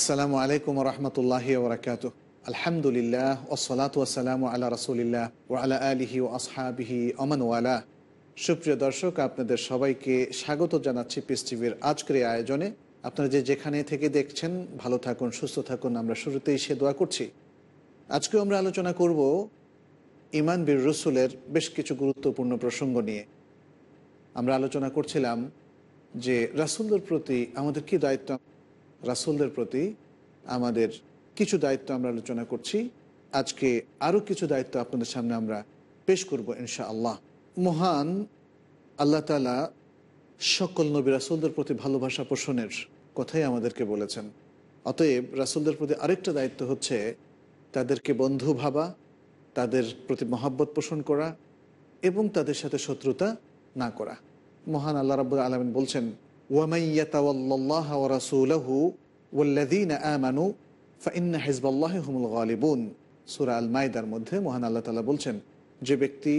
আসসালামু আলাইকুম রহমতুল্লাহ ওবরাকাত আলহামদুলিল্লাহ ওসলাত ওসালাম আল্লাহ রসুলিল্লাহ ও আলা আলিহি ও আসহাবিহি অমান ওয়ালা। সুপ্রিয় দর্শক, আপনাদের সবাইকে স্বাগত জানাচ্ছি পিস টিভির আজকের আয়োজনে। আপনারা যে যেখানে থেকে দেখছেন, ভালো থাকুন, সুস্থ থাকুন, আমরা শুরুতেই সে দোয়া করছি। আজকে আমরা আলোচনা করব ইমান বীর রসুলের বেশ কিছু গুরুত্বপূর্ণ প্রসঙ্গ নিয়ে। আমরা আলোচনা করছিলাম যে রাসুলদের প্রতি আমাদের কি দায়িত্ব? রাসুলদের প্রতি আমাদের কিছু দায়িত্ব আমরা আলোচনা করছি। আজকে আরও কিছু দায়িত্ব আপনাদের সামনে আমরা পেশ করব ইনশা আল্লাহ মহান আল্লাহ তালা সকল নবী রাসুলদের প্রতি ভালোবাসা পোষণের কথাই আমাদেরকে বলেছেন। অতএব রাসুলদের প্রতি আরেকটা দায়িত্ব হচ্ছে তাদেরকে বন্ধু ভাবা, তাদের প্রতি মহাব্বত পোষণ করা এবং তাদের সাথে শত্রুতা না করা। মহান আল্লাহ রাবুল আলমিন বলছেন ওয়ামাইয়াতাল্লাহ রাসুলহু ওল্লাদিন আমানু ফাইন্না হিজবাল্লাহ হুমুল গালিবুন সুরা আল মাইদার মধ্যে মহান আল্লাহ তালা বলছেন, যে ব্যক্তি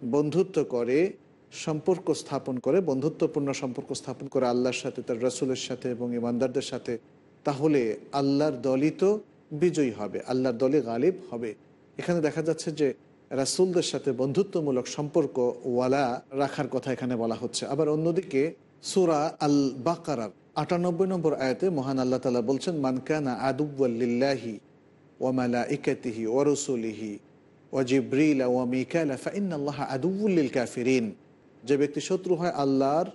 বন্ধুত্ব করে, সম্পর্ক স্থাপন করে, বন্ধুত্বপূর্ণ সম্পর্ক স্থাপন করে আল্লাহর সাথে, তার রসুলের সাথে এবং ইমানদারদের সাথে, তাহলে আল্লাহর দলই তো বিজয়ী হবে, আল্লাহর দলে গালিব হবে। এখানে দেখা যাচ্ছে যে রাসুলদের সাথে বন্ধুত্বমূলক সম্পর্ক ওয়ালা রাখার কথা এখানে বলা হচ্ছে। আবার অন্যদিকে সুরা আল বাকারার আটানব্বই নম্বর আয়াতে মহান আল্লাহ তালা বলছেন মানকানা আদুব্বাল্লিল্লাহি ওয়ামালা ইকাতিহি ওরসুলিহি ও জিব্রিল ও মিকালা ফাইন আল্লাহ আদুবুল্লিল কাফিরিন। যে ব্যক্তি শত্রু হয় আল্লাহর,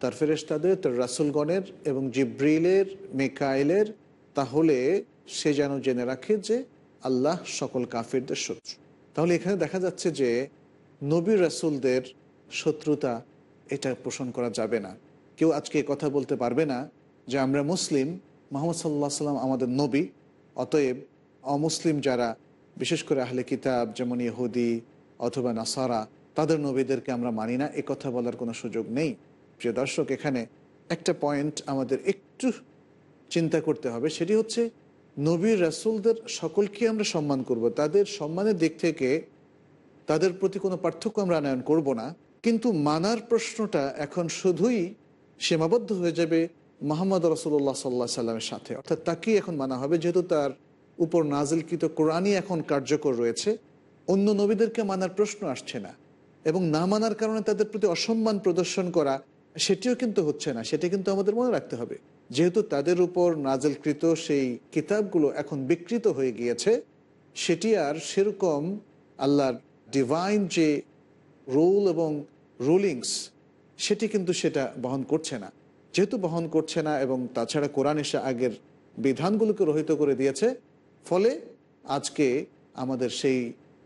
তার ফেরেস্তাদের তার রাসুলগণের এবং জিব্রিলের, মেকাইলের, তাহলে সে যেন জেনে রাখে যে আল্লাহ সকল কাফিরদের শত্রু। তাহলে এখানে দেখা যাচ্ছে যে নবীর রাসুলদের শত্রুতা এটা পোষণ করা যাবে না। কেউ আজকে কথা বলতে পারবে না যে আমরা মুসলিম, মোহাম্মদ সাল্লাহ সাল্লাম আমাদের নবী, অতএব অমুসলিম যারা, বিশেষ করে আহলে কিতাব যেমন ইহুদি অথবা নাসারা, তাদের নবীদেরকে আমরা মানি না, এ কথা বলার কোনো সুযোগ নেই। প্রিয় দর্শক, এখানে একটা পয়েন্ট আমাদের একটু চিন্তা করতে হবে, সেটি হচ্ছে নবীর রাসুলদের সকলকে আমরা সম্মান করব। তাদের সম্মানের দিক থেকে তাদের প্রতি কোনো পার্থক্য আমরা আনয়ন করব না। কিন্তু মানার প্রশ্নটা এখন শুধুই সীমাবদ্ধ হয়ে যাবে মোহাম্মদ রসুল্লাহ সাল্লাহ সাল্লামের সাথে। অর্থাৎ তাকেই এখন মানা হবে, যেহেতু তার উপর নাজিলকৃত কোরআনই এখন কার্যকর রয়েছে। অন্য নবীদেরকে মানার প্রশ্ন আসছে না এবং না মানার কারণে তাদের প্রতি অসম্মান প্রদর্শন করা সেটিও কিন্তু হচ্ছে না, সেটি কিন্তু আমাদের মনে রাখতে হবে। যেহেতু তাদের উপর নাজেলকৃত সেই কিতাবগুলো এখন বিকৃত হয়ে গিয়েছে, সেটি আর সেরকম আল্লাহর ডিভাইন যে রুল এবং রুলিংস সেটি কিন্তু সেটা বহন করছে না। যেহেতু বহন করছে না এবং তাছাড়া কোরআন এসে আগের বিধানগুলোকে রহিত করে দিয়েছে, ফলে আজকে আমাদের সেই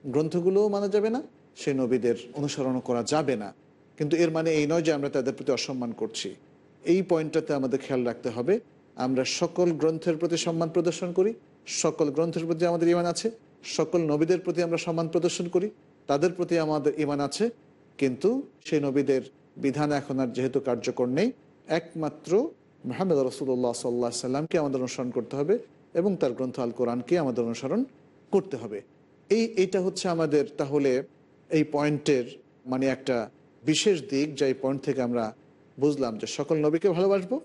গ্রন্থগুলোও মানা যাবে না, সেই নবীদের অনুসরণ করা যাবে না। কিন্তু এর মানে এই নয় যে আমরা তাদের প্রতি অসম্মান করছি। এই পয়েন্টটাতে আমাদের খেয়াল রাখতে হবে, আমরা সকল গ্রন্থের প্রতি সম্মান প্রদর্শন করি, সকল গ্রন্থের প্রতি আমাদের ইমান আছে, সকল নবীদের প্রতি আমরা সম্মান প্রদর্শন করি, তাদের প্রতি আমাদের ইমান আছে কিন্তু সেই নবীদের বিধান এখন আর যেহেতু কার্যকর নেই, একমাত্র মোহাম্মদ রসুল্লাহ সাল্লাহ সাল্লামকে আমাদের অনুসরণ করতে হবে এবং তার গ্রন্থ আল কোরআনকে আমাদের অনুসরণ করতে হবে। এই, এইটা হচ্ছে আমাদের তাহলে এই পয়েন্টের মানে একটা বিশেষ দিক, যে এই পয়েন্ট থেকে আমরা বুঝলাম যে সকল নবীকে ভালোবাসবো,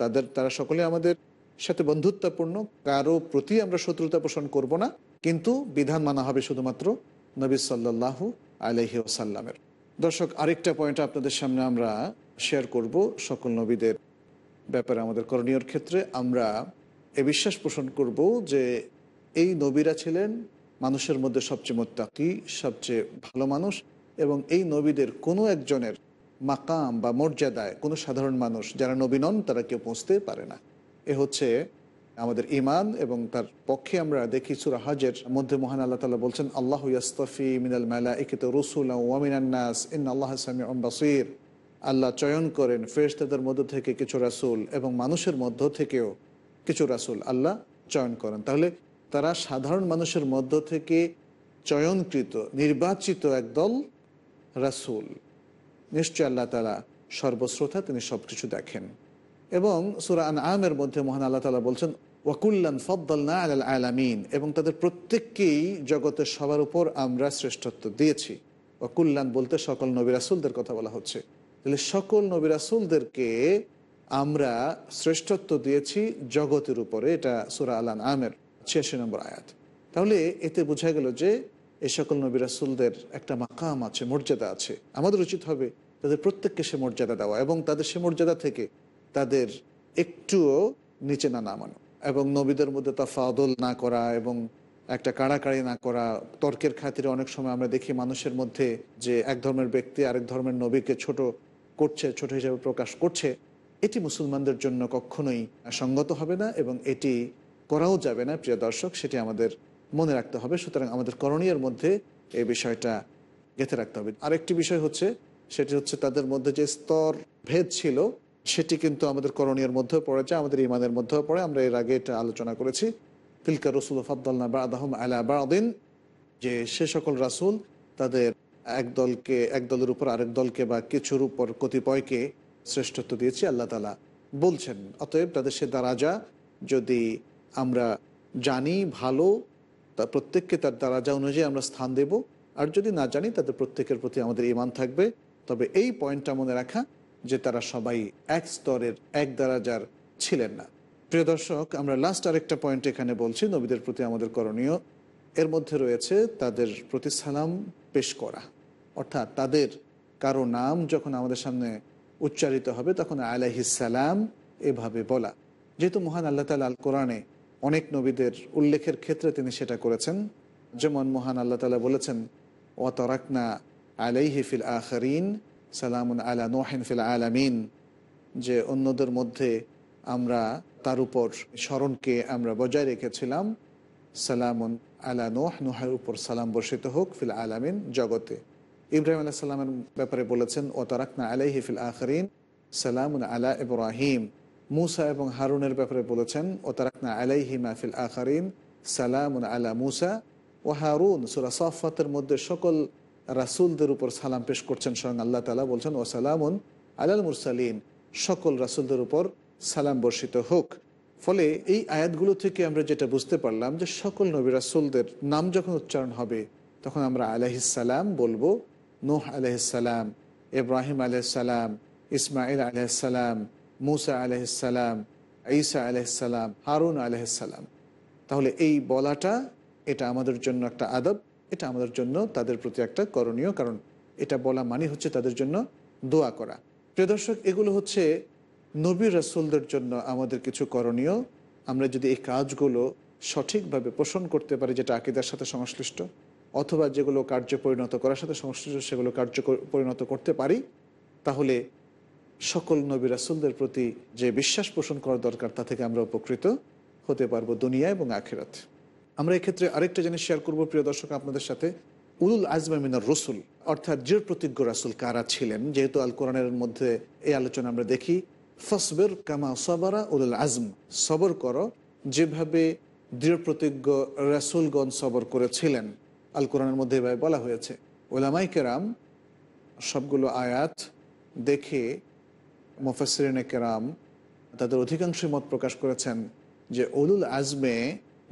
তাদের, তারা সকলে আমাদের সাথে বন্ধুত্বপূর্ণ, কারও প্রতি আমরা শত্রুতা পোষণ করব না, কিন্তু বিধান মানা হবে শুধুমাত্র নবী সাল্লাহু আলহি ওসাল্লামের দর্শক, আরেকটা পয়েন্ট আপনাদের সামনে আমরা শেয়ার করব। সকল নবীদের ব্যাপারে আমাদের করণীয়র ক্ষেত্রে আমরা এ বিশ্বাস পোষণ করব যে এই নবীরা ছিলেন মানুষের মধ্যে সবচেয়ে মোত্তাকি, সবচেয়ে ভালো মানুষ এবং এই নবীদের কোনো একজনের মাকাম বা মর্যাদায় কোনো সাধারণ মানুষ, যারা নবী নন, তারা কেউ পৌঁছতে পারে না। এ হচ্ছে আমাদের ইমান এবং তার পক্ষে আমরা দেখি সুরা হাজের মধ্যে মহান আল্লাহ তালা বলছেন, আল্লাহ ইয়াস্তফি মিনাল মালা ইকিত রসুল ওয়ামিনান্নাস ইন আল্লাহ সামি বাসির। আল্লাহ চয়ন করেন ফেরেশতাদের মধ্য থেকে কিছু রাসুল এবং মানুষের মধ্য থেকেও কিছু রাসুল আল্লাহ চয়ন করেন। তাহলে তারা সাধারণ মানুষের মধ্য থেকে চয়নকৃত, নির্বাচিত একদল রাসুল। নিশ্চয় আল্লাহ তালা সর্বশ্রোতা, তিনি সব কিছু দেখেন। এবং সুরা আন আমের মধ্যে মহান আল্লাহ তালা বলছেন ওয়াকুল্লান ফদ্দালনা আল আলামিন, এবং তাদের প্রত্যেককেই জগতের সবার উপর আমরা শ্রেষ্ঠত্ব দিয়েছি। ওয়াকুল্লান বলতে সকল নবিরাসুলদের কথা বলা হচ্ছে। তাহলে সকল নবিরাসুলদেরকে আমরা শ্রেষ্ঠত্ব দিয়েছি জগতের উপরে, এটা সুরা আলান আমের ছিয়াশি নম্বর আয়াত। তাহলে এতে বোঝা গেল যে এই সকল নবী রাসুলদের একটা মাকাম আছে, মর্যাদা আছে। আমাদের উচিত হবে তাদের প্রত্যেককে সে মর্যাদা দেওয়া এবং তাদের সে মর্যাদা থেকে তাদের একটুও নিচে না নামানো। এবং নবীদের মধ্যে তাফাদল না করা এবং একটা কাড়াকাড়ি না করা, তর্কের খাতিরে অনেক সময় আমরা দেখি মানুষের মধ্যে যে এক ধর্মের ব্যক্তি আরেক ধর্মের নবীকে ছোট করছে, ছোট হিসেবে প্রকাশ করছে, এটি মুসলমানদের জন্য কখনোই সঙ্গত হবে না এবং এটি করাও যাবে না, প্রিয় দর্শক, সেটি আমাদের মনে রাখতে হবে। সুতরাং আমাদের করণীয়ের মধ্যে এই বিষয়টা গেঁথে রাখতে হবে। আরেকটি বিষয় হচ্ছে, সেটি হচ্ছে তাদের মধ্যে যে স্তর ভেদ ছিল সেটি কিন্তু আমাদের করণীয়ের মধ্যেও পড়েছে, আমাদের ইমানের মধ্যেও পড়ে। আমরা এর আগে এটা আলোচনা করেছি। তিলকা রসুল ফাদ্দালনা বা আদাহম আলা বাদিন, যে সে সকল রাসুল তাদের এক দলকে, এক দলের উপর আরেক দলকে বা কিছুর উপর কতিপয়কে শ্রেষ্ঠত্ব দিয়েছি। আল্লাহ তালা বলছেন, অতএব তাদের সে দারাজা যদি আমরা জানি ভালো, তা প্রত্যেককে তার দারাজা অনুযায়ী আমরা স্থান দেব। আর যদি না জানি, তাদের প্রত্যেকের প্রতি আমাদের ইমান থাকবে। তবে এই পয়েন্টটা মনে রাখা যে তারা সবাই এক স্তরের এক দারাজার ছিলেন না। প্রিয় দর্শক, আমরা লাস্ট আরেকটা পয়েন্ট এখানে বলছি, নবীদের প্রতি আমাদের করণীয়। এর মধ্যে রয়েছে তাদের প্রতি সালাম পেশ করা। অর্থাৎ তাদের কারও নাম যখন আমাদের সামনে উচ্চারিত হবে, তখন আলাইহিসালাম এভাবে বলা। যেহেতু মহান আল্লাহ তালা আল কোরআনে অনেক নবীদের উল্লেখের ক্ষেত্রে তিনি সেটা করেছেন। যেমন মহান আল্লাহ তালা বলেছেন ও তরাকনা আলাইহি ফিল আখরিন সালামুন আলা নোহেন ফিল আলামিন, যে অন্যদের মধ্যে আমরা, তার উপর স্মরণকে আমরা বজায় রেখেছিলাম। সালামুন আলা নোহ, নোহের উপর সালাম বর্ষিত হোক ফিল আলামিন জগতে। ইব্রাহিম আলাহ সাল্লামের ব্যাপারে বলেছেন, ও তারাকনা আলাইহি ফিল আখরিন, সালামুন আলা ইব্রাহিম। মুসা এবং হারুনের ব্যাপারে বলেছেন, ও তারাকনা আলাইহি মাহফিল আখরিন, সালামুন আলা মুসা। ও হারুন, সুরা সফাতের মধ্যে সকল রাসুলদের উপর সালাম পেশ করছেন স্বয়ং আল্লাহ তালা বলছেন, ও সালামুন আলাল মুরসালিন। সকল রাসুলদের উপর সালাম বর্ষিত হোক। ফলে এই আয়াতগুলো থেকে আমরা যেটা বুঝতে পারলাম যে সকল নবী রাসুলদের নাম যখন উচ্চারণ হবে, তখন আমরা আলহিসাল্লাম বলব, নোহ আলহিসাল্লাম ইব্রাহিম আলহিসাল্লাম ইসমাইল আলহিসাল্লাম মুসা আলহিসাল্লাম ঈসা আলহিসাল্লাম হারুন আলহিসাল্লাম তাহলে এই বলাটা, এটা আমাদের জন্য একটা আদব। এটা আমাদের জন্য তাদের প্রতি একটা করণীয়, কারণ এটা বলা মানে হচ্ছে তাদের জন্য দোয়া করা। প্রিয় দর্শক, এগুলো হচ্ছে নবীর রাসুলদের জন্য আমাদের কিছু করণীয়। আমরা যদি এই কাজগুলো সঠিকভাবে পোষণ করতে পারি, যেটা আকিদার সাথে সংশ্লিষ্ট, অথবা যেগুলো কার্য পরিণত করার সাথে সংশ্লিষ্ট, সেগুলো কার্য পরিণত করতে পারি, তাহলে সকল নবী রাসুলদের প্রতি যে বিশ্বাস পোষণ করা দরকার, তা থেকে আমরা উপকৃত হতে পারব দুনিয়া এবং আখেরাত। আমরা এক্ষেত্রে আরেকটা জিনিস শেয়ার করব, প্রিয় দর্শক, আপনাদের সাথে। উলুল আজমা মিনার রসুল, অর্থাৎ দৃঢ় প্রতিজ্ঞ রাসুল কারা ছিলেন? যেহেতু আল কোরআনের মধ্যে এই আলোচনা আমরা দেখি, ফসবের কামা সবারা উলুল আজম সবর করো যেভাবে দৃঢ় প্রতিজ্ঞ রাসুলগঞ্জ সবর করেছিলেন। আল কোরআনের মধ্যে এভাবে বলা হয়েছে। ওলামাই কেরাম সবগুলো আয়াত দেখে মুফাসরিন কেরাম তাদের অধিকাংশ মত প্রকাশ করেছেন যে উলুল আজমে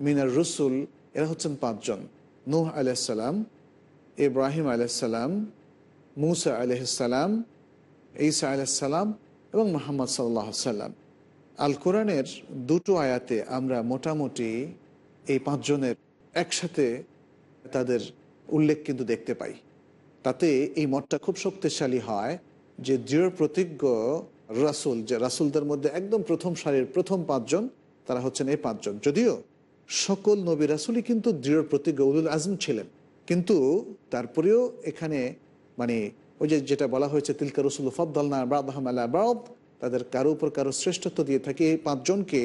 মিনার রসুল, এরা হচ্ছেন পাঁচজন। নূহ আলাইসাল্লাম ইব্রাহিম আলাইসাল্লাম মুসা আলহিসাল্লাম ঈসা আলাইসাল্লাম এবং মোহাম্মদ সাল্লাহ সাল্লাম। আল কোরআনের দুটো আয়াতে আমরা মোটামুটি এই পাঁচজনের একসাথে তাদের উল্লেখ কিন্তু দেখতে পাই। তাতে এই মতটা খুব শক্তিশালী হয় যে দৃঢ় প্রতিজ্ঞ রাসুল, যে রাসুলদের মধ্যে একদম প্রথম সারির প্রথম পাঁচজন, তারা হচ্ছেন এই পাঁচজন। যদিও সকল নবী রাসুলই কিন্তু দৃঢ় প্রতিজ্ঞ উলুল আজম ছিলেন। কিন্তু তারপরেও এখানে মানে ওই যে যেটা বলা হয়েছে, তিলকা রসুল ফদ্দালনা বাদহাম আল্লাহ বাদ, তাদের কারও উপর কারও শ্রেষ্ঠত্ব দিয়ে থাকে এই পাঁচজনকে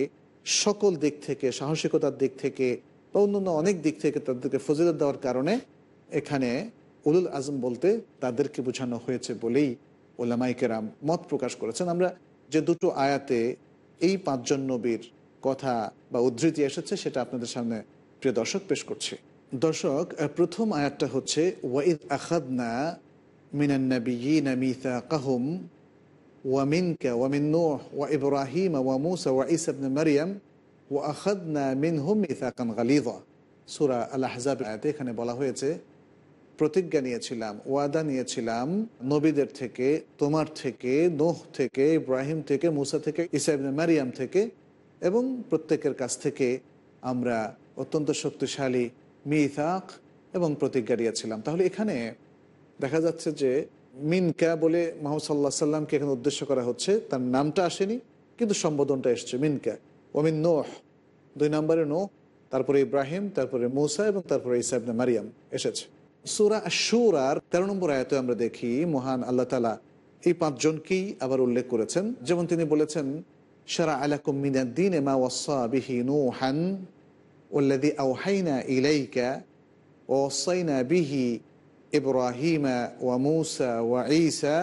সকল দিক থেকে, সাহসিকতার দিক থেকে বা অন্যান্য অনেক দিক থেকে তাদেরকে ফজিলত দেওয়ার কারণে এখানে উলুল আজম বলতে তাদেরকে বোঝানো হয়েছে বলেই ওলামাইকেরাম মত প্রকাশ করেছেন। আমরা যে দুটো আয়াতে এই পাঁচজন নবীর কথা বা উদ্ধৃতি এসেছে সেটা আপনাদের সামনে প্রিয় দর্শক পেশ করছি দর্শক আহ, প্রথম আয়াতটা হচ্ছে ওয়াইদ আখাদনা মিনান্নবিয়িন মিথাকাহুম ومنك ومن نوح وإبراهيم وموسى وعيسى ابن مريم وأخذنا منهم ميثاقا غليظا সূরা আল আহজাব আয়াতে এখানে বলা হয়েছে প্রতিজ্ঞা নিয়েছিলাম ওয়াদা নিয়েছিলাম নবীদের থেকে তোমার থেকে নোহ থেকে ইব্রাহিম থেকে মুসা থেকে ইসা ইবনে মারিয়াম থেকে এবং প্রত্যেকের কাছ থেকে আমরা অত্যন্ত শক্তিশালী মিথাক এবং প্রতিজ্ঞা দিয়েছিলাম তাহলে এখানে দেখা যাচ্ছে যে মিনকা বলে মোহাম্মদ সাল্লাহ সাল্লামকে এখানে উদ্দেশ্য করা হচ্ছে, তার নামটা আসেনি, কিন্তু সম্বোধনটা এসছে, মিনকা। ওমিন নোহ, দুই নম্বরে নো তারপরে ইব্রাহিম, তারপরে মৌসা এবং তারপরে ইসাবনে মারিয়াম এসেছে। সুরা সুরার তেরো নম্বর আয়তে আমরা দেখি, মহান আল্লাহ তালা এই পাঁচজনকেই আবার উল্লেখ করেছেন। যেমন তিনি বলেছেন সারা আলাকুম মিনাদ্দিন এমা ওয়াসা বিহি নুহান والذي أوحينا إليك ووصينا به إبراهيم وموسى وعيسى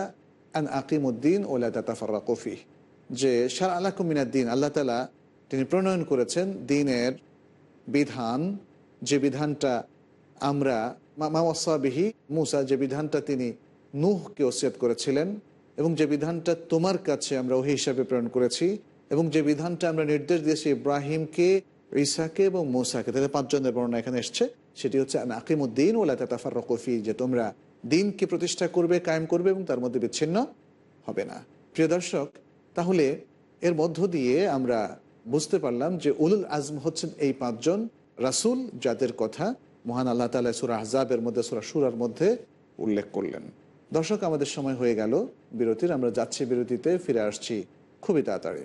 أن أقيموا الدين ولا تتفرقوا فيه যে সার আলাকুম মিনাদ্দিন আল্লাহ তালা তিনি প্রণয়ন করেছেন দিনের বিধান যে বিধানটা আমরা মাওয়াসাবিহি মুসা যে বিধানটা তিনি নুহকে ওসিয়ত করেছিলেন এবং যে বিধানটা তোমার কাছে আমরা ওহি হিসাবে প্রেরণ করেছি এবং যে বিধানটা আমরা নির্দেশ দিয়েছি ইব্রাহিমকে ঈসাকে এবং মৌসাকে তাদের পাঁচজনের বর্ণনা এখানে এসছে। সেটি হচ্ছে আমি আকিমুদ্দিন ওলা তাতাফার রকফি যে তোমরা দিনকে প্রতিষ্ঠা করবে, কায়েম করবে এবং তার মধ্যে বিচ্ছিন্ন হবে না। প্রিয় দর্শক, তাহলে এর মধ্য দিয়ে আমরা বুঝতে পারলাম যে উলুল আজম হচ্ছেন এই পাঁচজন রাসুল যাদের কথা মহান আল্লাহ তালা সুরা আহজাবের মধ্যে, সুরা সুরার মধ্যে উল্লেখ করলেন। দর্শক, আমাদের সময় হয়ে গেল। বিরতির, আমরা যাচ্ছি বিরতিতে, ফিরে আসছি খুবই তাড়াতাড়ি।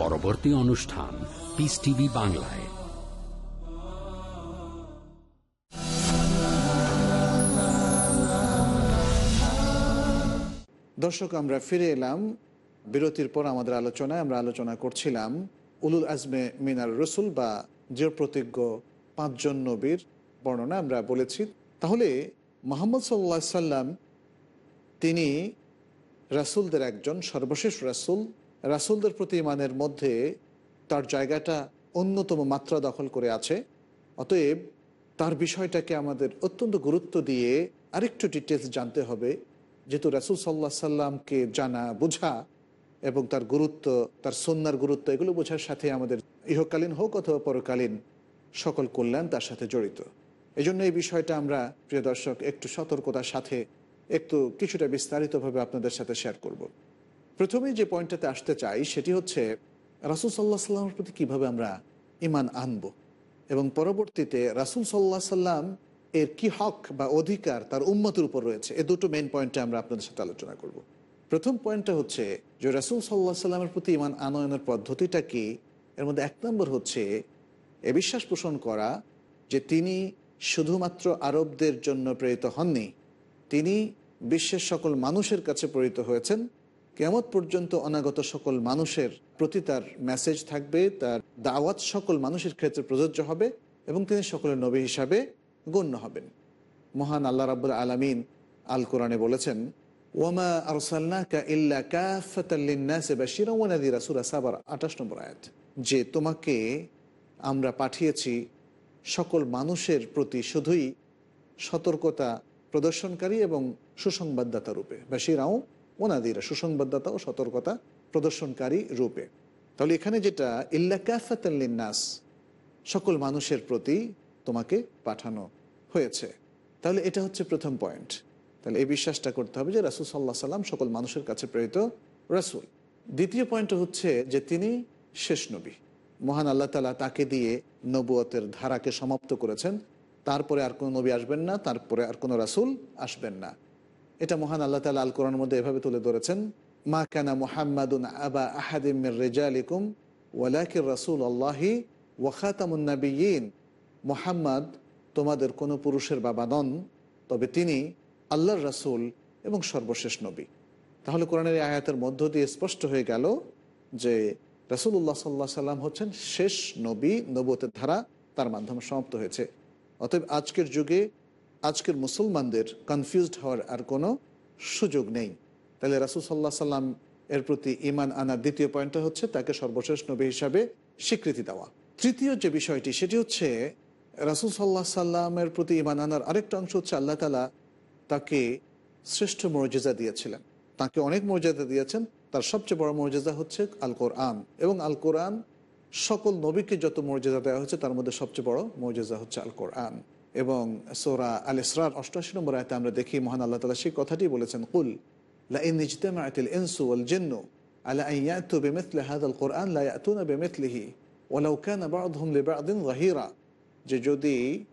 পরবর্তী অনুষ্ঠান পিস টিভি বাংলায়। দর্শক, আমরা ফিরে এলাম। বিরতির পর আমাদের আলোচনায় আমরা আলোচনা করছিলাম উলুল আজমে মিনার রসুল বা প্রতিজ্ঞ পাঁচজন নবীর বর্ণনা আমরা বলেছি। তাহলে মোহাম্মদ সাল্লা সাল্লাম তিনি রাসুলদের একজন সর্বশেষ রাসুল। রাসুলদের প্রতি ইমানের মধ্যে তার জায়গাটা অন্যতম মাত্রা দখল করে আছে অতএব তার বিষয়টাকে আমাদের অত্যন্ত গুরুত্ব দিয়ে আরেকটু ডিটেলস জানতে হবে, যেহেতু রাসুল সাল্লাহ সাল্লামকে জানা, বোঝা এবং তার গুরুত্ব, তার সন্ন্যার গুরুত্ব, এগুলো বোঝার সাথে আমাদের ইহকালীন হোক অথবা পরকালীন সকল কল্যাণ তার সাথে জড়িত এই জন্য এই বিষয়টা আমরা, প্রিয় দর্শক, একটু সতর্কতার সাথে একটু কিছুটা বিস্তারিতভাবে আপনাদের সাথে শেয়ার করব। প্রথমেই যে পয়েন্টটাতে আসতে চাই, সেটি হচ্ছে রাসুল সাল্লাহ সাল্লামের প্রতি কীভাবে আমরা ইমান আনব? এবং পরবর্তীতে রাসুল সাল্লাহ সাল্লাম এর কি হক বা অধিকার তার উন্মতের উপর রয়েছে? এ দুটো মেন পয়েন্টে আমরা আপনাদের সাথে আলোচনা করব। প্রথম পয়েন্টটা হচ্ছে যে রাসুল সাল্লাহ সাল্লামের প্রতি ইমান আনয়নের পদ্ধতিটা কি? এর মধ্যে এক নম্বর হচ্ছে এ বিশ্বাস পোষণ করা যে তিনি শুধুমাত্র আরবদের জন্য প্রেরিত হননি, তিনি বিশ্বের সকল মানুষের কাছে প্রেরিত হয়েছেন কেমত পর্যন্ত অনাগত সকল মানুষের প্রতি তার মেসেজ থাকবে, তার দাওয়াত সকল মানুষের ক্ষেত্রে প্রযোজ্য হবে এবং তিনি সকলের নবী হিসাবে গণ্য হবেন। মহান আল্লাহ রাবুল আলমিন আল কোরআনে বলেছেন, ওয়ামা আরসাল্লাকা ইল্লা কাফাতাল্লিন্নাসে বাশিরা ওয়া সাবার 28 নম্বর আয়াত। যে তোমাকে আমরা পাঠিয়েছি, সকল মানুষের প্রতি শুধুই সতর্কতা প্রদর্শনকারী এবং সুসংবাদদাতা রূপে। বাশিরাও ওনাদিরা সুসংবাদদাতা ও সতর্কতা প্রদর্শনকারী রূপে। তাহলে এখানে যেটা, ইল্লা কাফাতাল্লিন্নাস সকল মানুষের প্রতি তোমাকে পাঠানো হয়েছে। তাহলে এটা হচ্ছে প্রথম পয়েন্ট। তাহলে এই বিশ্বাসটা করতে হবে যে রাসুল সাল্লাহ সাল্লাম সকল মানুষের কাছে প্রেরিত রাসুল। দ্বিতীয় পয়েন্ট হচ্ছে যে তিনি শেষ নবী। মহান আল্লাহ তালা তাকে দিয়ে নবুয়তের ধারাকে সমাপ্ত করেছেন। তারপরে আর কোনো নবী আসবেন না, তারপরে আর কোনো রাসুল আসবেন না। এটা মহান আল্লাহ তালা আল কোরআন মধ্যে এভাবে তুলে ধরেছেন, মা কানা মুহাম্মাদুন আবা আহাদিম রেজা আলিকুম ওয়ালাকির রাসুল আল্লাহি ওয়াখাতামুন্নাবিয়ীন মোহাম্মদ তোমাদের কোনো পুরুষের বাবা নন, তবে তিনি আল্লাহর রাসুল এবং সর্বশেষ নবী। তাহলে কোরআনের আয়াতের মধ্য দিয়ে স্পষ্ট হয়ে গেল যে রাসুল্লাহ সাল্লাহ সাল্লাম হচ্ছেন শেষ নবী নবতের ধারা তার মাধ্যমে সমাপ্ত হয়েছে। অতএব আজকের যুগে আজকের মুসলমানদের কনফিউজড হওয়ার আর কোনো সুযোগ নেই। তাহলে রাসুল সাল্লাহ সাল্লাম এর প্রতি ইমান আনার দ্বিতীয় পয়েন্টটা হচ্ছে তাকে সর্বশেষ নবী হিসাবে স্বীকৃতি দেওয়া। তৃতীয় যে বিষয়টি, সেটি হচ্ছে রাসুল সাল্লাহ সাল্লামের প্রতি ইমান আনার আরেকটা অংশ হচ্ছে আল্লাহ তালা তাকে শ্রেষ্ঠ মর্যাদা দিয়েছিলেন। তাকে অনেক মর্যাদা দিয়েছেন। তার সবচেয়ে বড় মর্যাদা হচ্ছে আল কোরআন এবং আল কোরআন সকল নবীকে যত মর্যাদা দেওয়া হচ্ছে তার মধ্যে সবচেয়ে বড় মর্যাদা হচ্ছে আল কোরআন এবং সোরা আল ইসরার অষ্টাশি নম্বর আয়তে আমরা দেখি, মহান আল্লাহ তালা সেই কথাটি বলেছেন, কুল আলা হাযাল কোরআন যে যদি,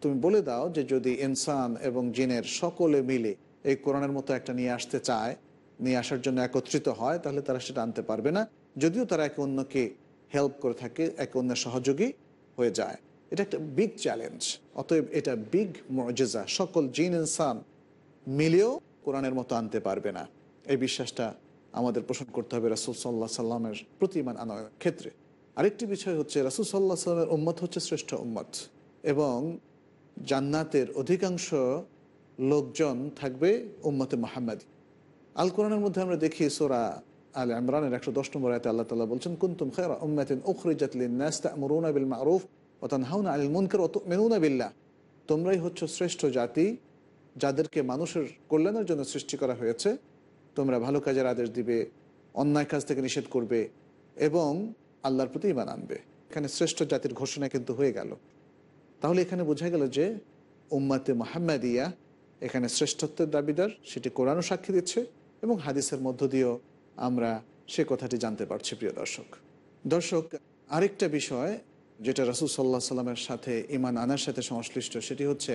তুমি বলে দাও যে যদি ইনসান এবং জিনের সকলে মিলে এই কোরআনের মতো একটা নিয়ে আসতে চায়, নিয়ে আসার জন্য একত্রিত হয়, তাহলে তারা সেটা আনতে পারবে না। যদিও তারা একে অন্যকে হেল্প করে থাকে, একে অন্যের সহযোগী হয়ে যায়। এটা একটা বিগ চ্যালেঞ্জ অতএব এটা বিগ মর্যাদা সকল জিন, ইনসান মিলেও কোরআনের মতো আনতে পারবে না। এই বিশ্বাসটা আমাদের পোষণ করতে হবে রাসুল সাল্লাহ সাল্লামের প্রতিমান আনার ক্ষেত্রে। আরেকটি বিষয় হচ্ছে রাসুল সাল্লাহ সাল্লামের উম্মত হচ্ছে শ্রেষ্ঠ উম্মত। এবং জান্নাতের অধিকাংশ লোকজন থাকবে উম্মতে মাহমাদি আল কোরআনের মধ্যে আমরা দেখি সোরা আল ইমরানের একশো দশ নম্বর আয়তে আল্লাহ তালা বলছেন, কুন্তুম খেরা উম্মাতিন উখরিজাতলিন নাস্তা মরুনা বিল মারুফ। ও তানহাউনা আল মুনকার অত মেনুনা বিল্লাহ তোমরাই হচ্ছ শ্রেষ্ঠ জাতি যাদেরকে মানুষের কল্যাণের জন্য সৃষ্টি করা হয়েছে। তোমরা ভালো কাজের আদেশ দিবে, অন্যায় কাজ থেকে নিষেধ করবে এবং আল্লাহর প্রতি ইমান আনবে। এখানে শ্রেষ্ঠ জাতির ঘোষণা কিন্তু হয়ে গেল। তাহলে এখানে বোঝা গেল যে উম্মাতে মাহমাদিয়া এখানে শ্রেষ্ঠত্বের দাবিদার, সেটি কোরআনও সাক্ষী দিচ্ছে এবং হাদিসের মধ্য দিয়েও আমরা সে কথাটি জানতে পারছি, প্রিয় দর্শক। দর্শক, আরেকটা বিষয় যেটা রাসুল সাল্লাহ সাল্লামের সাথে ইমান আনার সাথে সংশ্লিষ্ট, সেটি হচ্ছে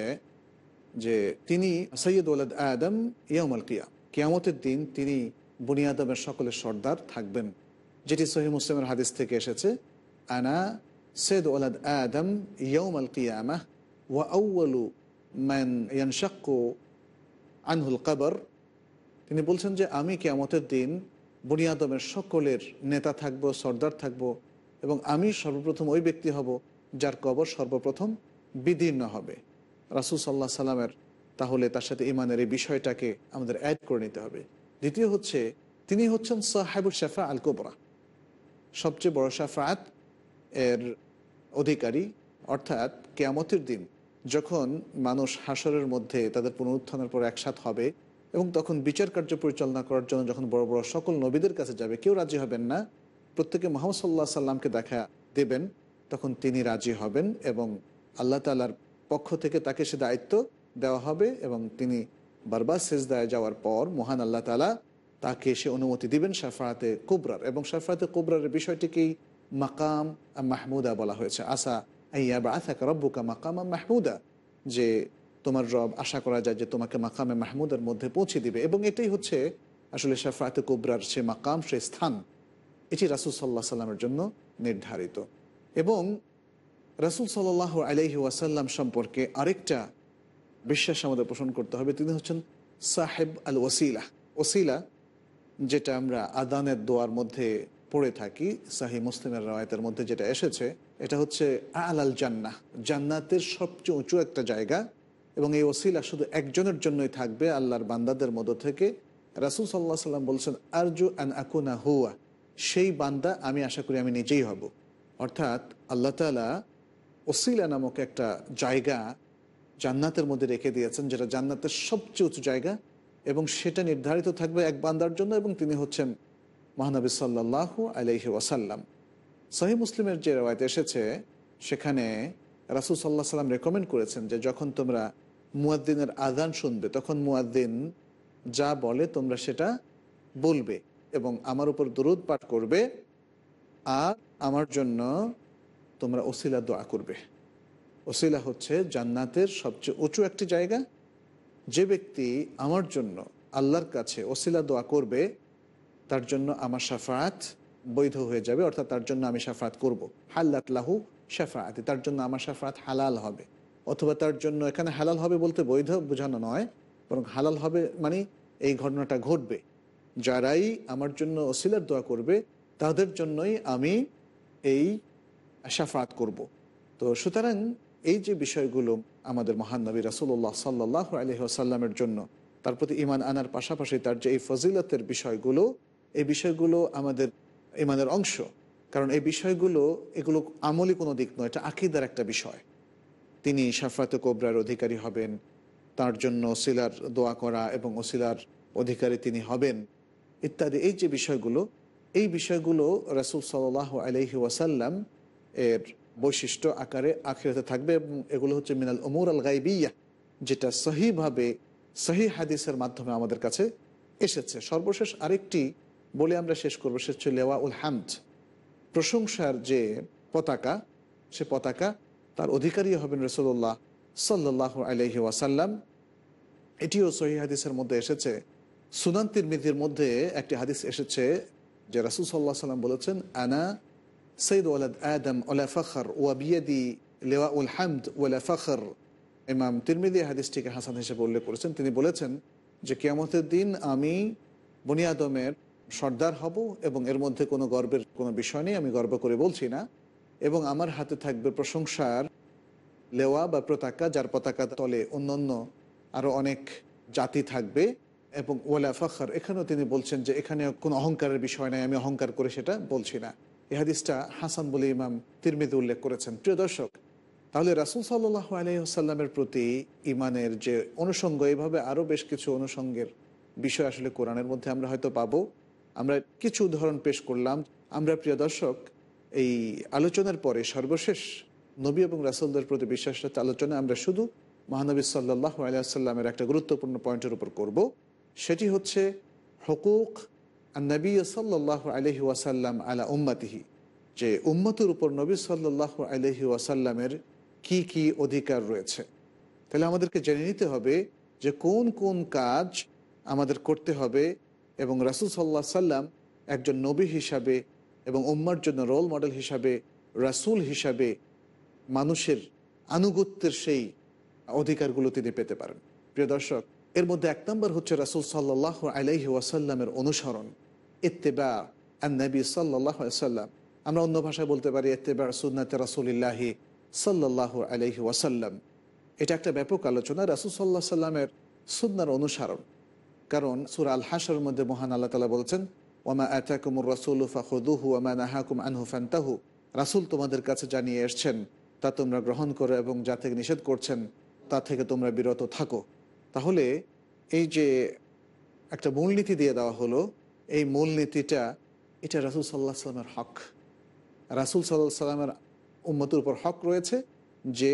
যে তিনি সৈয়দ ওলাদ আদম ইয়ামাল কিয়া কিয়ামতের দিন তিনি বনি আদমের সকলের সর্দার থাকবেন, যেটি সহি মুসলিমের হাদিস থেকে এসেছে, আনা সৈয়দ ওলাদ আদম ইয়ৌমাল কিয়ামা ওয়া আউ্লু ম্যান ইয়ানশাক্কু আনহুল কাবর, তিনি বলছেন যে আমি কেয়ামতের দিন বুনিয়াদমের সকলের নেতা থাকব, সর্দার থাকব এবং আমি সর্বপ্রথম ওই ব্যক্তি হব যার কবর সর্বপ্রথম বিদীর্ণ হবে। রাসুল সাল্লাহ সাল্লামের তাহলে তার সাথে ইমানের এই বিষয়টাকে আমাদের অ্যাড করে নিতে হবে। দ্বিতীয় হচ্ছে, তিনি হচ্ছেন সাহেবুল শাফা আল কোবরা সবচেয়ে বড় শাফাত এর অধিকারী, অর্থাৎ কেয়ামতের দিন যখন মানুষ হাসরের মধ্যে তাদের পুনরুত্থানের পর একসাথ হবে এবং তখন বিচার কার্য পরিচালনা করার জন্য যখন বড় বড় সকল নবীদের কাছে যাবে, কেউ রাজি হবেন না প্রত্যেকে মোহাম্মদ সাল্লাহ সাল্লামকে দেখা দেবেন, তখন তিনি রাজি হবেন এবং আল্লাহ তালার পক্ষ থেকে তাকে সে দায়িত্ব দেওয়া হবে এবং তিনি বারবার সেজদায় যাওয়ার পর মহান আল্লাহ তালা তাকে সে অনুমতি দিবেন সাফারাতে কুবরার। এবং সাফারাতে কুবরার বিষয়টিকেই মাকাম মাহমুদা বলা হয়েছে। আসা আইয়া বা আসাকা রব্বুকা মাকামা মাহমুদা, যে তোমার রব আশা করা যায় যে তোমাকে মাকামে মাহমুদের মধ্যে পৌঁছে দিবে। এবং এটাই হচ্ছে আসলে সাফাতে কুবরার সে মাকাম, সে স্থান এটি রাসুল সাল্লাহ সাল্লামের জন্য নির্ধারিত। এবং রাসুল সাল্লাহ আলহি ওয়াসাল্লাম সম্পর্কে আরেকটা বিশ্বাস আমাদের পোষণ করতে হবে। তিনি হচ্ছেন সাহেব আল ওসিলা ওসিলা যেটা আমরা আদানের দোয়ার মধ্যে পড়ে থাকি, সাহি মুসলিমের রায়তের মধ্যে যেটা এসেছে, এটা হচ্ছে আল আল জান্নাহ। জান্নাতের সবচেয়ে উঁচু একটা জায়গা। এবং এই ওসিলা শুধু একজনের জন্যই থাকবে, আল্লাহর বান্দাদের মধ্য থেকে। রাসুল সাল্লাহ সাল্লাম বলছেন, আরজু আন আকুনা হুয়া। সেই বান্দা আমি আশা করি আমি নিজেই হব। অর্থাৎ আল্লাহ তালা ওসিলা নামক একটা জায়গা জান্নাতের মধ্যে রেখে দিয়েছেন, যেটা জান্নাতের সবচেয়ে উঁচু জায়গা এবং সেটা নির্ধারিত থাকবে এক বান্দার জন্য এবং তিনি হচ্ছেন মহানবী সাল্লাহ আলহি ওয়াসাল্লাম। সহি মুসলিমের যে রেওয়ায়ত এসেছে, সেখানে রাসুল সাল্লাহ সাল্লাম রেকমেন্ড করেছেন যে যখন তোমরা মুয়াদ্দিনের আদান শুনবে, তখন মুয়াদ্দিন যা বলে তোমরা সেটা বলবে। এবং আমার উপর দরুদ পাঠ করবে আর আমার জন্য তোমরা ওসিলা দোয়া করবে। ওসিলা হচ্ছে জান্নাতের সবচেয়ে উঁচু একটি জায়গা। যে ব্যক্তি আমার জন্য আল্লাহর কাছে ওসিলা দোয়া করবে, তার জন্য আমার সাফাত বৈধ হয়ে যাবে, অর্থাৎ তার জন্য আমি সাফাত করব। হাল্লাত লাহু সাফাতি তার জন্য আমার সাফাত হালাল হবে। অথবা তার জন্য এখানে হালাল হবে বলতে বৈধ বোঝানো নয়, বরং হালাল হবে মানে এই ঘটনাটা ঘটবে। যারাই আমার জন্য ওসিলার দোয়া করবে, তাদের জন্যই আমি এই সাফাত করব। তো সুতরাং এই যে বিষয়গুলো আমাদের মহান নবী রাসুল্লাহ সাল্লাহ আলহি আসাল্লামের জন্য, তার প্রতি ইমান আনার পাশাপাশি তার যে এই ফজিলতের বিষয়গুলো, এই বিষয়গুলো আমাদের ইমানের অংশ। কারণ এই বিষয়গুলো, এগুলো আমলি কোনো দিক নয়, এটা আকিদার একটা বিষয়। তিনি সাফাত কোবরার অধিকারী হবেন, তার জন্য ওসিলার দোয়া করা এবং ওসিলার অধিকারী তিনি হবেন। ইত্যাদি, এই যে বিষয়গুলো, এই বিষয়গুলো রাসুল সাল্লাহ আলহি ওয়াসাল্লাম এর বৈশিষ্ট্য আকারে আখিরাতে থাকবে এবং এগুলো হচ্ছে মিনাল উমুর আল গাইবিয়া যেটা সহিভাবে সহি হাদিসের মাধ্যমে আমাদের কাছে এসেছে। সর্বশেষ আরেকটি বলে আমরা শেষ করব সে হচ্ছে লেওয়া উল হামদ। প্রশংসার যে পতাকা, সে পতাকা তার অধিকারী হবেন রসুল্লাহ সাল্লাহ আলহি ওয়াসাল্লাম। এটিও সহি হাদিসের মধ্যে এসেছে সুনান তিরমিদির মধ্যে একটি হাদিস এসেছে যে রাসুল সাল্লাহ সাল্লাম বলেছেন, আনা সৈদ ওয়ালাদ আদম ওলা ফখর ওয়া বিয়েদি লেওয়া উল হামদ ওলা ফখর। ইমাম তিরমিদি হাদিসটিকে হাসান হিসেবে উল্লেখ করেছেন। তিনি বলেছেন যে কেয়ামতের দিন আমি বনি আদমের সর্দার হব এবং এর মধ্যে কোনো গর্বের কোনো বিষয় নেই, আমি গর্ব করে বলছি না। এবং আমার হাতে থাকবে প্রশংসার লেওয়া বা পতাকা, যার পতাকা তলে অন্য অন্য আরও অনেক জাতি থাকবে। এবং ওলা ফখর, এখানেও তিনি বলছেন যে এখানে কোনো অহংকারের বিষয় নাই, আমি অহংকার করে সেটা বলছি না। এ হাদিসটা হাসান বলে ইমাম তিরমিদ উল্লেখ করেছেন। প্রিয় দর্শক, তাহলে রাসুল সাল্লাহ আলহিহাসাল্লামের প্রতি ইমানের যে অনুষঙ্গ এইভাবে আরও বেশ কিছু অনুষঙ্গের বিষয় আসলে কোরআনের মধ্যে আমরা হয়তো পাবো। আমরা কিছু উদাহরণ পেশ করলাম। আমরা, প্রিয় দর্শক, এই আলোচনার পরে সর্বশেষ নবী এবং রাসুলদের প্রতি বিশ্বাসটা আলোচনা আমরা শুধু মহানবী সাল্লাহ আলিয়াল্লামের একটা গুরুত্বপূর্ণ পয়েন্টের উপর করব। সেটি হচ্ছে হকুক নবী সাল্লাহ আলহি ওয়াসাল্লাম আলা উম্মাতিহি, যে উম্মতের উপর নবী সাল্লাহ আলহি ওয়াসাল্লামের কি কি অধিকার রয়েছে। তাহলে আমাদেরকে জেনে নিতে হবে যে কোন কোন কাজ আমাদের করতে হবে এবং রাসুল সাল্লাহ সাল্লাম একজন নবী হিসাবে এবং উম্মার জন্য রোল মডেল হিসাবে, রাসুল হিসাবে মানুষের আনুগত্যের সেই অধিকারগুলো তিনি পেতে পারেন। প্রিয় দর্শক এর মধ্যে এক নম্বর হচ্ছে রাসুল সাল্লাহ আলাইহি ওয়াসাল্লামের অনুসরণ, ইত্তেবা নবী সাল্লাহ সাল্লাম আমরা অন্য ভাষায় বলতে পারি ইত্তেবা সুন্নাতে রাসুলিল্লাহি সাল্লাহ আলহি ওয়াসাল্লাম। এটা একটা ব্যাপক আলোচনা রাসুল সাল্লাহ সাল্লামের সুন্নার অনুসরণ। কারণ সুর আল হাসের মধ্যে মহান আল্লাহ তালা বলছেন ওমা আতাকুমুর রাসুল ফাহুদুহু ওমা নাহাকুম আনহু ফান্তাহু। রাসুল তোমাদের কাছে জানিয়ে এসছেন, তা তোমরা গ্রহণ করো এবং যা থেকে নিষেধ করছেন, তা থেকে তোমরা বিরত থাকো। তাহলে এই যে একটা মূলনীতি দিয়ে দেওয়া হলো, এই মূলনীতিটা, এটা রাসুল সাল্লাহ সাল্লামের হক। রাসুল সাল্লাহ সাল্লামের উম্মতের উপর হক রয়েছে যে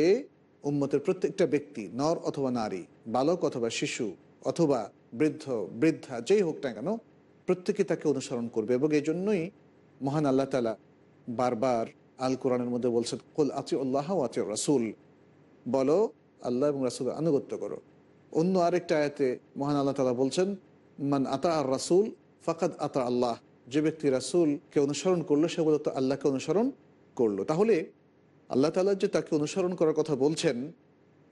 উম্মতের প্রত্যেকটা ব্যক্তি, নর অথবা নারী, বালক অথবা শিশু, অথবা বৃদ্ধ, বৃদ্ধা, যেই হোক না কেন, প্রত্যেকে তাকে অনুসরণ করবে এবং এই জন্যই মহান আল্লাহ তালা বারবার আল কোরআনের মধ্যে বলছেন, কুল আতি আল্লাহ আতি রাসুল। বলো, আল্লাহ এবং রাসুল আনুগত্য করো। অন্য আরেকটা আয়াতে মহান আল্লাহ তালা বলছেন, মান আতা আর রাসুল ফাকাদ আতা আল্লাহ। যে ব্যক্তি রাসুলকে অনুসরণ করল, সে বলতো আল্লাহকে অনুসরণ করল। তাহলে আল্লাহ তালা যে তাকে অনুসরণ করার কথা বলছেন,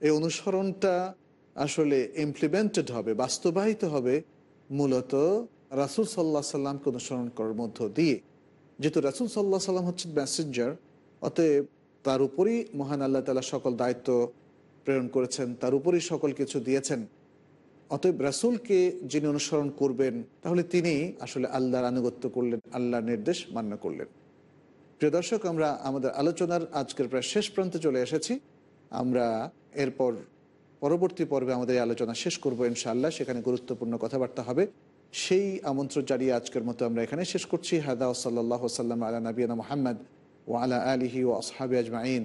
এই অনুসরণটা আসলে ইমপ্লিমেন্টেড হবে, বাস্তবায়িত হবে মূলত রাসুল সাল্লাহ সাল্লামকে অনুসরণ করার মধ্য দিয়ে। যেহেতু রাসুল সাল্লাহ সাল্লাম হচ্ছেন ম্যাসেঞ্জার অতএব তার উপরই মহান আল্লাহ তালা সকল দায়িত্ব প্রেরণ করেছেন, তার উপরই সকল কিছু দিয়েছেন। অতএব রাসুলকে যিনি অনুসরণ করবেন, তাহলে তিনি আসলে আল্লাহর আনুগত্য করলেন, আল্লাহর নির্দেশ মান্য করলেন। প্রিয় দর্শক, আমরা আমাদের আলোচনার আজকের প্রায় শেষ প্রান্তে চলে এসেছি। আমরা এরপর পরবর্তী পর্বে আমাদের এই আলোচনা শেষ করব ইনশাআল্লাহ, সেখানে গুরুত্বপূর্ণ কথাবার্তা হবে। সেই আমন্ত্রণ জানিয়ে আজকের মতো আমরা এখানে শেষ করছি। হাদা ওসাল্লাহ সাল্লাম আলা নবীনা মোহাম্মদ ও আলা আলিহি ও আসহাবি আজমাইন।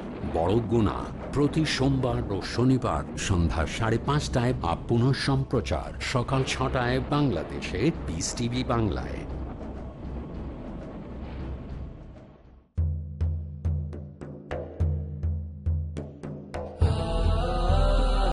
বড় গুণা। প্রতি সোমবার ও শনিবার সন্ধ্যা সাড়ে পাঁচটায় বা পুনঃ সম্প্রচার সকাল ছটায় বাংলাদেশে পিস টিভি বাংলায়।